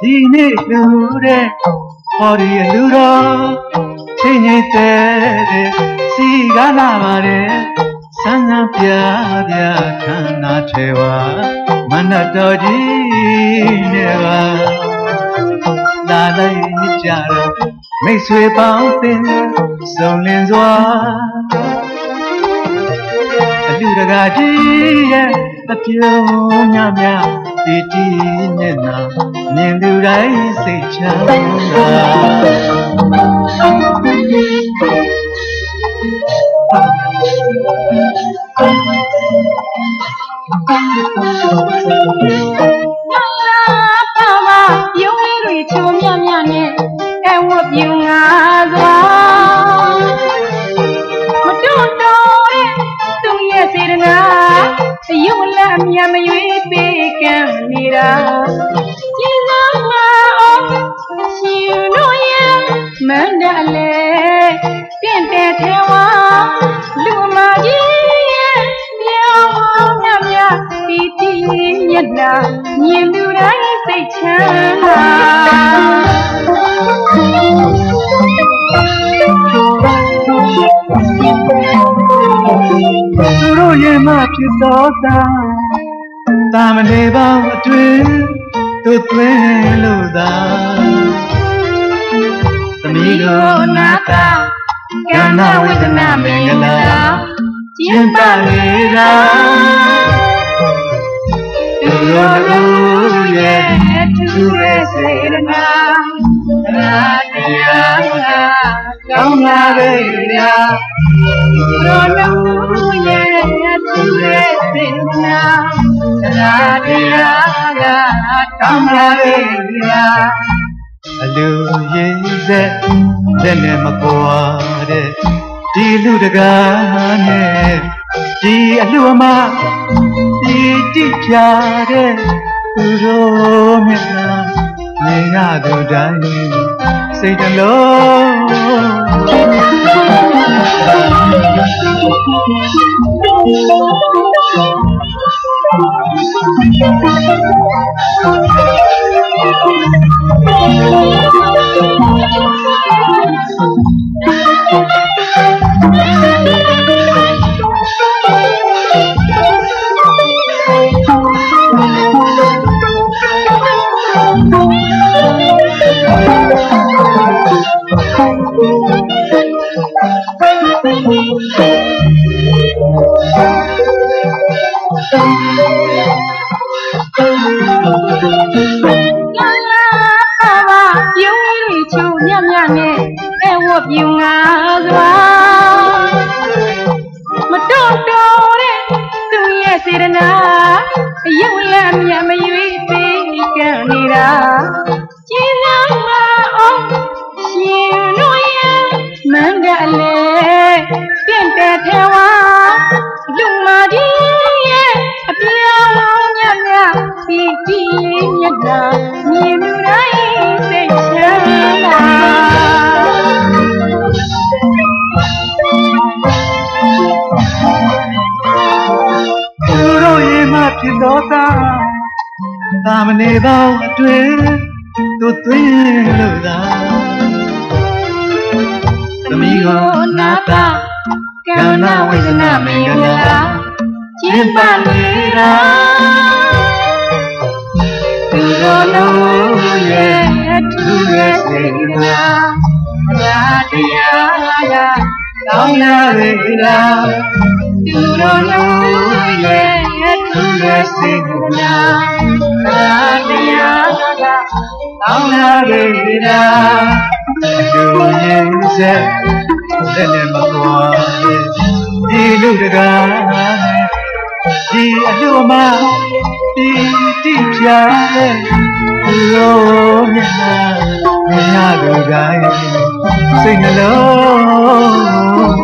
ဒီနေ့လူတဲ့ဟောဒီလူတော်ချင်းငိမ့်တဲ့စီကလာပါတယ်ဆန်းဆန်းပြပြခန္ဓာထဲပါမနတ်တော်ကြီးနဲ့ပါလာလိုက်ကြတော့မိတ်ဆွေပေါင်းသင်စုံလင်စွာအ လူတကာကြီးရဲ့အပြုံးညမြဒီတီမျက်နှာမြင်သူတိုင်းစိတ်ချမ်းသာယုံလေးတွေချုံ အမြတ်မရွေးပေးကံနေတာကျင်းသာမှာအောင်ရှင်တို့ရဲ့မန္တလေးတင့်တဲ့ထဲဝါလူမကြီးရဲ့မြောင်းမြမြတီတီမျက်နှာမြင်သူတိုင်းစိတ်ချမ်းသာ သူတို့ရဲ့မဖြစ်သောသာတာမနေပေါင်းအတွင်သူသွင်းလို့သာသမီးတို့နာတာကန္နဝေဒနာမင်္ဂလာကျင်းပလေတာသူတို့တို့ရဲ့သူရဲ့စေတနာရာတရားကောင်းလာပေရာသူတို့တို့ရဲ့သူရဲ့စေ တနာရာတရားကောင်းလာပေရာအလူရင်ဆက်လက်နဲ့မကွာတဲ့ဒီလူတကားနဲ့ဒီအလှအမဒီတိပြတဲ့သူတို့မြတ်နာမြင်ရသူတိုင်းစိတ်တ ပြူငါစွာမတော့တော်တဲ့သူရဲ့စေတနာရုပ်လက်မြတ်မရွေးပေးကံနေတာကျင်းလာမအောင်ရှင်တို့ရဲ့မန္တလေး ဖြစ်သောသာသာမနေပေါင်းအတွင်သူသွင်းလို့သာသမီးကိုနာတာကံနာဝိသနာမင်္ဂလာကျင်းပနေတာသူ တော်လုံးရဲ့သူရဲ့စေနာရာတရားကကောင်းလာလေလားသူတော်လုံးရဲ့သူရဲ့စိတ်ကနာသာတရားကကောင်းလာကြတာအတူရင်ဆက်လက်နဲ့မကွာဒီလူတကာဒီအလူမဒီ တိပြတဲ့လောမျက်နှာမြင်ရသူတိုင်းစိတ်နှလုံး